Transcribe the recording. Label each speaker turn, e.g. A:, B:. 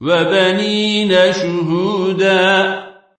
A: وبنين شهودا.